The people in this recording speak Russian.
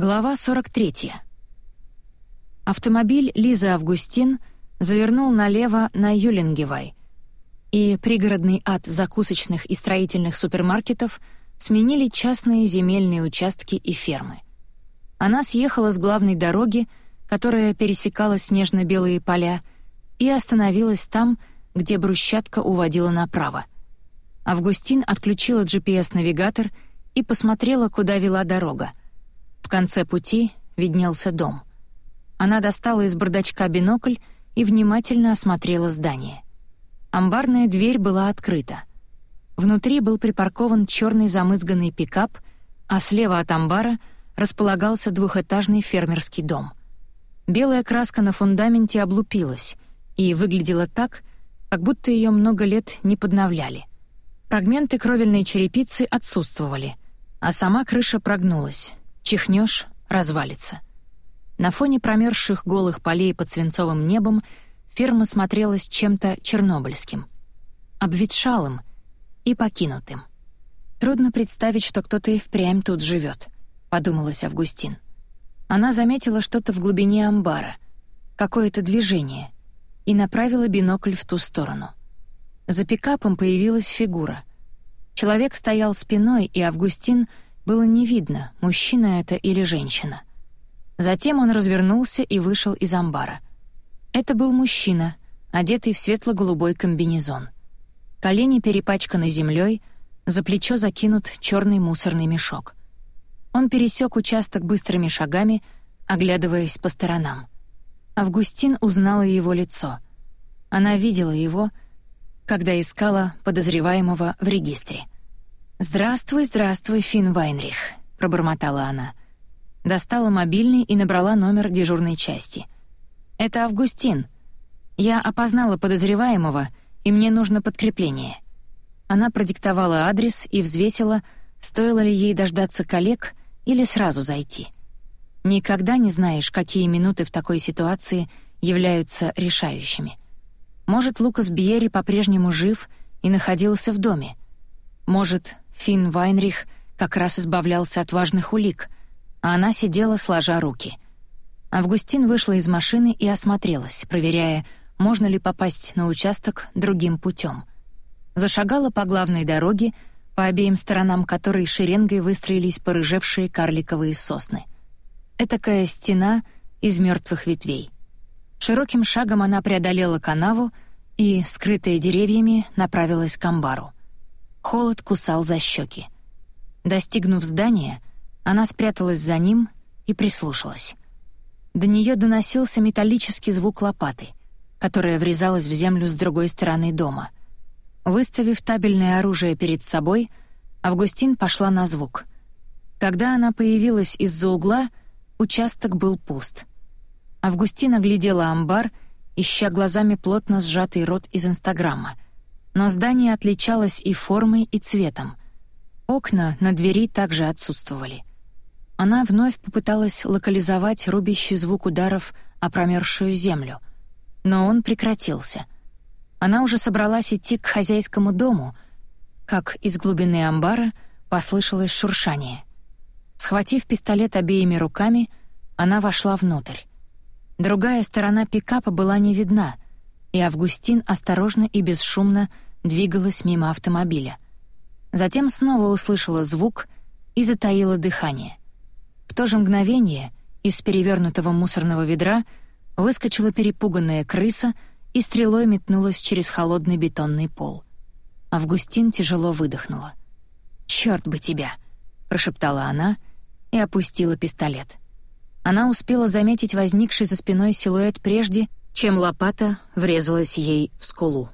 Глава 43. Автомобиль Лизы Августин завернул налево на Юлингевай, и пригородный ад закусочных и строительных супермаркетов сменили частные земельные участки и фермы. Она съехала с главной дороги, которая пересекала снежно-белые поля, и остановилась там, где брусчатка уводила направо. Августин отключила GPS-навигатор и посмотрела, куда вела дорога. В конце пути виднелся дом. Она достала из бардачка бинокль и внимательно осмотрела здание. Амбарная дверь была открыта. Внутри был припаркован черный замызганный пикап, а слева от амбара располагался двухэтажный фермерский дом. Белая краска на фундаменте облупилась и выглядела так, как будто ее много лет не подновляли. Фрагменты кровельной черепицы отсутствовали, а сама крыша прогнулась, Чихнешь — развалится. На фоне промерзших голых полей под свинцовым небом ферма смотрелась чем-то чернобыльским. Обветшалым и покинутым. «Трудно представить, что кто-то и впрямь тут живет, подумалась Августин. Она заметила что-то в глубине амбара, какое-то движение, и направила бинокль в ту сторону. За пикапом появилась фигура. Человек стоял спиной, и Августин — было не видно, мужчина это или женщина. Затем он развернулся и вышел из амбара. Это был мужчина, одетый в светло-голубой комбинезон. Колени перепачканы землей, за плечо закинут черный мусорный мешок. Он пересек участок быстрыми шагами, оглядываясь по сторонам. Августин узнала его лицо. Она видела его, когда искала подозреваемого в регистре — «Здравствуй, здравствуй, Финн Вайнрих», — пробормотала она. Достала мобильный и набрала номер дежурной части. «Это Августин. Я опознала подозреваемого, и мне нужно подкрепление». Она продиктовала адрес и взвесила, стоило ли ей дождаться коллег или сразу зайти. Никогда не знаешь, какие минуты в такой ситуации являются решающими. Может, Лукас Бьерри по-прежнему жив и находился в доме. Может, Финн Вайнрих как раз избавлялся от важных улик, а она сидела сложа руки. Августин вышла из машины и осмотрелась, проверяя, можно ли попасть на участок другим путем. Зашагала по главной дороге, по обеим сторонам которой шеренгой выстроились порыжевшие карликовые сосны. Этакая стена из мертвых ветвей. Широким шагом она преодолела канаву и, скрытая деревьями, направилась к амбару. Холод кусал за щеки. Достигнув здания, она спряталась за ним и прислушалась. До нее доносился металлический звук лопаты, которая врезалась в землю с другой стороны дома. Выставив табельное оружие перед собой, Августин пошла на звук. Когда она появилась из-за угла, участок был пуст. Августина глядела амбар, ища глазами плотно сжатый рот из Инстаграма — но здание отличалось и формой, и цветом. Окна на двери также отсутствовали. Она вновь попыталась локализовать рубящий звук ударов о промерзшую землю, но он прекратился. Она уже собралась идти к хозяйскому дому, как из глубины амбара послышалось шуршание. Схватив пистолет обеими руками, она вошла внутрь. Другая сторона пикапа была не видна, и Августин осторожно и бесшумно двигалась мимо автомобиля. Затем снова услышала звук и затаила дыхание. В то же мгновение из перевернутого мусорного ведра выскочила перепуганная крыса и стрелой метнулась через холодный бетонный пол. Августин тяжело выдохнула. «Чёрт бы тебя!» — прошептала она и опустила пистолет. Она успела заметить возникший за спиной силуэт прежде, чем лопата врезалась ей в скулу.